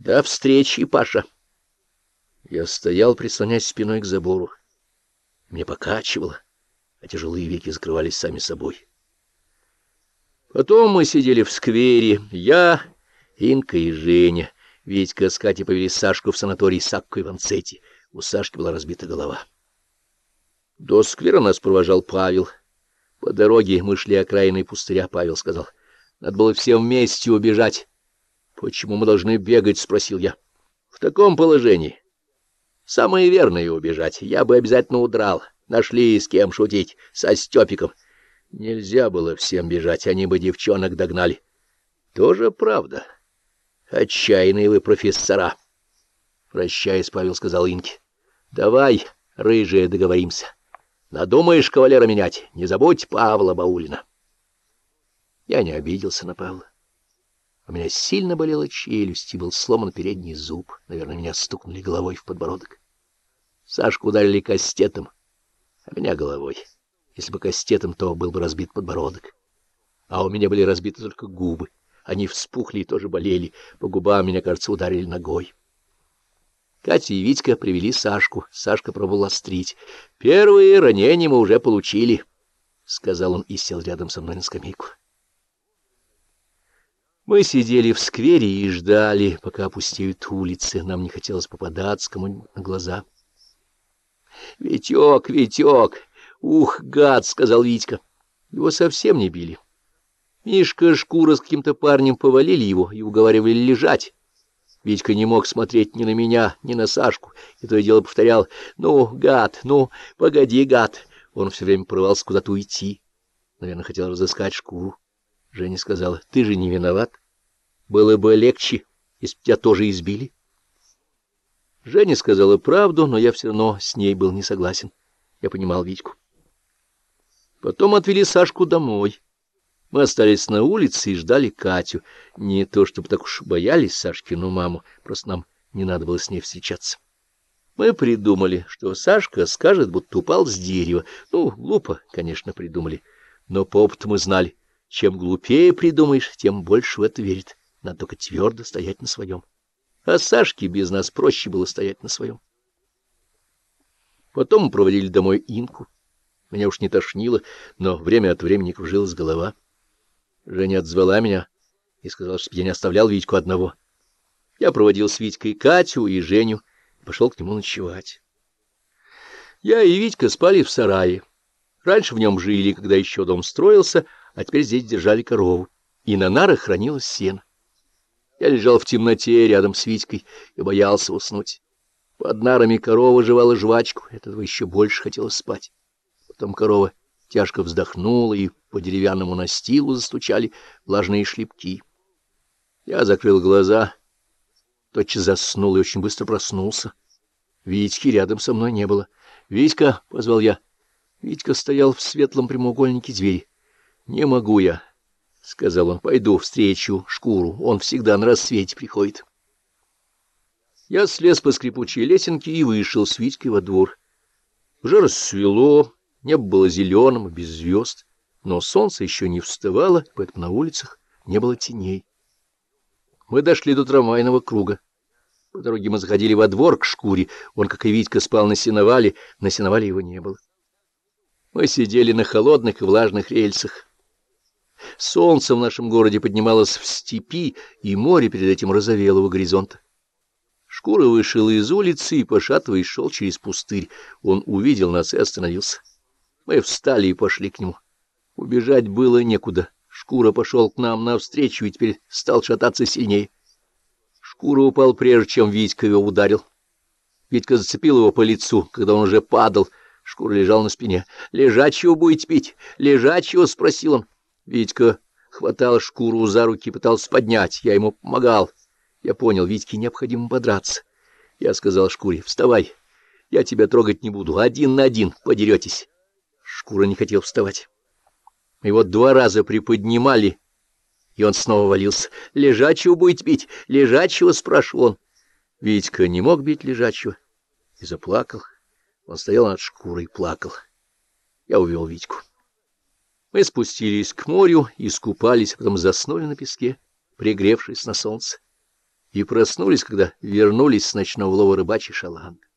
До встречи, Паша. Я стоял, прислонясь спиной к забору. Мне покачивало, а тяжелые веки закрывались сами собой. Потом мы сидели в сквере, я, Инка и Женя. Витька с Катей повели Сашку в санаторий Сакко Иванцетти. У Сашки была разбита голова. До сквера нас провожал Павел. По дороге мы шли окраиной пустыря. Павел сказал, надо было всем вместе убежать. Почему мы должны бегать, спросил я. В таком положении. Самое верное — убежать. Я бы обязательно удрал. Нашли с кем шутить. Со Степиком. Нельзя было всем бежать, они бы девчонок догнали. Тоже правда. Отчаянные вы профессора. Прощаясь, Павел сказал Инке. Давай, рыжие, договоримся. Надумаешь кавалера менять, не забудь Павла Баулина. Я не обиделся на Павла. У меня сильно болела челюсть и был сломан передний зуб. Наверное, меня стукнули головой в подбородок. Сашку ударили кастетом, а меня головой. Если бы кастетом, то был бы разбит подбородок. А у меня были разбиты только губы. Они вспухли и тоже болели. По губам меня, кажется, ударили ногой. Катя и Витька привели Сашку. Сашка пробовал острить. «Первые ранения мы уже получили», — сказал он и сел рядом со мной на скамейку. Мы сидели в сквере и ждали, пока опустеют улицы. Нам не хотелось попадаться кому-нибудь на глаза. «Витек, Витек! Ух, гад!» — сказал Витька. Его совсем не били. Мишка шкура с каким-то парнем повалили его и уговаривали лежать. Витька не мог смотреть ни на меня, ни на Сашку, и то и дело повторял «Ну, гад, ну, погоди, гад!» Он все время порывался куда-то уйти. Наверное, хотел разыскать шкуру. Женя сказала, ты же не виноват. Было бы легче, если бы тебя тоже избили. Женя сказала правду, но я все равно с ней был не согласен. Я понимал Витьку. Потом отвели Сашку домой. Мы остались на улице и ждали Катю. Не то чтобы так уж боялись Сашкину маму, просто нам не надо было с ней встречаться. Мы придумали, что Сашка скажет, будто упал с дерева. Ну, глупо, конечно, придумали, но по опыту мы знали. Чем глупее придумаешь, тем больше в это верит. Надо только твердо стоять на своем. А Сашке без нас проще было стоять на своем. Потом мы проводили домой Инку. Меня уж не тошнило, но время от времени кружилась голова. Женя отзвала меня и сказала, чтобы я не оставлял Витьку одного. Я проводил с Витькой Катю и Женю и пошел к нему ночевать. Я и Витька спали в сарае. Раньше в нем жили, когда еще дом строился, а теперь здесь держали корову, и на нарах хранилось сено. Я лежал в темноте рядом с Витькой и боялся уснуть. Под нарами корова жевала жвачку, этого еще больше хотелось спать. Потом корова тяжко вздохнула, и по деревянному настилу застучали влажные шлепки. Я закрыл глаза, тотчас заснул и очень быстро проснулся. Витьки рядом со мной не было. «Витька!» — позвал я. Витька стоял в светлом прямоугольнике двери. «Не могу я», — сказал он, — «пойду встречу шкуру, он всегда на рассвете приходит». Я слез по скрипучей лесенке и вышел с Витькой во двор. Уже рассвело, небо было зеленым, без звезд, но солнце еще не вставало, поэтому на улицах не было теней. Мы дошли до трамвайного круга. По дороге мы заходили во двор к шкуре, он, как и Витька, спал на сеновале, на сеновале его не было. Мы сидели на холодных и влажных рельсах. Солнце в нашем городе поднималось в степи, и море перед этим розовело у горизонта. Шкура вышел из улицы и, пошатываясь, шел через пустырь. Он увидел нас и остановился. Мы встали и пошли к нему. Убежать было некуда. Шкура пошел к нам навстречу и теперь стал шататься сильнее. Шкура упал прежде, чем Витька его ударил. Витька зацепил его по лицу, когда он уже падал. Шкура лежал на спине. «Лежачего будете пить? Лежачего?» — спросил он. Витька хватал шкуру за руки и пытался поднять. Я ему помогал. Я понял, Витьке необходимо подраться. Я сказал Шкуре, вставай, я тебя трогать не буду, один на один подеретесь. Шкура не хотел вставать. Его два раза приподнимали, и он снова валился. «Лежачего будет бить? Лежачего?» — спрашивал он. Витька не мог бить лежачего и заплакал. Он стоял над шкурой и плакал. Я увел Витьку. Мы спустились к морю, искупались, потом заснули на песке, пригревшись на солнце. и проснулись, когда вернулись с ночного лова рыбачий шаланг.